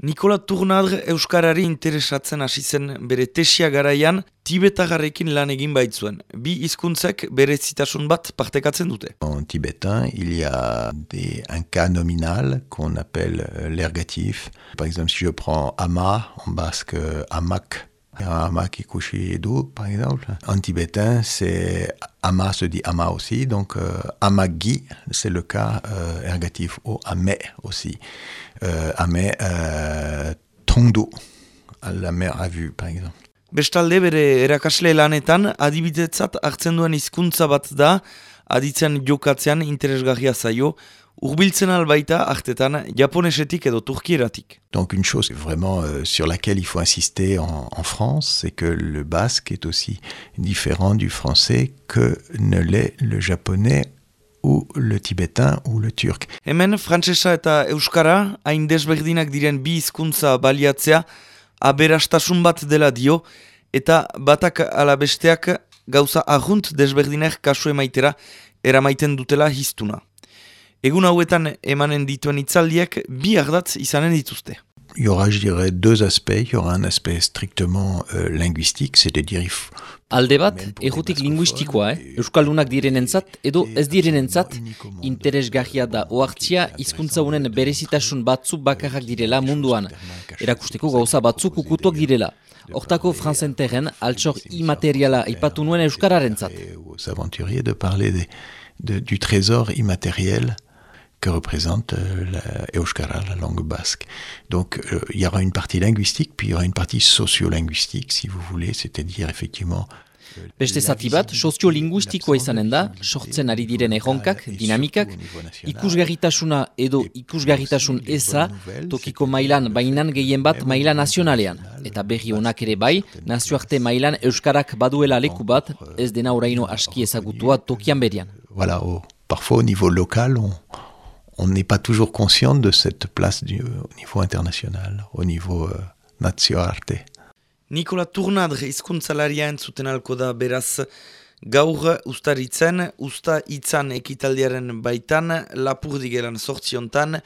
Nikola Turnadre Euskarari interesatzen hasi zen bere tesia garaian, tibetagarrekin lan egin baitzuen. Bi hizkuntzek bere zitasun bat partekatzen dute. En tibétain, il y a des, un cas nominal qu'on appelle l'ergatif. Par exemple, si je prends ama, en basque amak, ama qui couché do, par exemple. En tibétain, c'est ama se dit ama aussi, donc euh, amagi, c'est le cas euh, ergatif, ou ame aussi. Euh, ame euh, tondo, la mer a vu, par exemple. Bestalde bere erakasle lanetan adibidetzat hartzen duen hizkuntza bat da, aditzen jokatzean interesgarria zaio, urbiltzen albaita artetan japonesetik edo turkieratik. Donc une chose vraiment euh, sur laquelle il faut insister en, en France, c'est que le basque est aussi différent du français que ne l'est le japonais ou le tibétain ou le turc. Hemen, frantsesa eta euskara, hain desberdinak diren bi hizkuntza baliatzea, aberastasun bat dela dio, eta batak ala besteak gauza ahunt desberdinak kasu emaitera eramaiten dutela hiztuna. Egun hauetan emanen dituen itzaldiak bi ardatz izanen dituzte. Il y aura, je dirais, deux aspects. Il y aura un aspect strictement euh, linguistique, c'est-à-dire... Alde bat, errotik linguistikoa, eh? Euskaldunak direnentzat edo ez direnentzat, interesgarria da oartzia hizkuntza honen berezitasun batzuk bakarrak direla munduan. Erakusteko gauza batzuk ukutuak direla. Hortako franzenteren altxor imateriala ipatu nuen euskararentzat. Aux aventuriers de parler de, de, du trésor immatériel que représente euh, la Euskara, la langue basque. Donc euh, il y aura une partie linguistique, puis il y aura une partie sociolinguistique, si vous voulez, c'est-à-dire effectivement Beste zati bat, soziolinguistikoa izanen da, sortzen ari diren erronkak, dinamikak, ikusgarritasuna edo ikusgarritasun eza, tokiko mailan bainan gehien bat maila nazionalean. Eta berri honak ere bai, nazioarte mailan euskarak baduela leku bat, ez dena oraino aski ezagutua tokian berian. Voilà, parfois au niveau local, on, on n'est pas toujours conscient de cette place du, au niveau international, au niveau euh, nazio arte. Nikola Turnadre hizkuntzalaria entzuten alko da beraz gaur ustaritzen, usta itzan ekitaldiaren baitan, lapurdigeran sortziontan,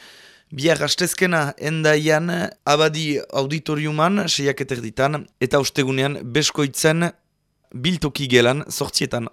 biar hastezkena endaian, abadi auditoriuman, seiak eterditan, eta ostegunean beskoitzen biltoki gelan sortzietan.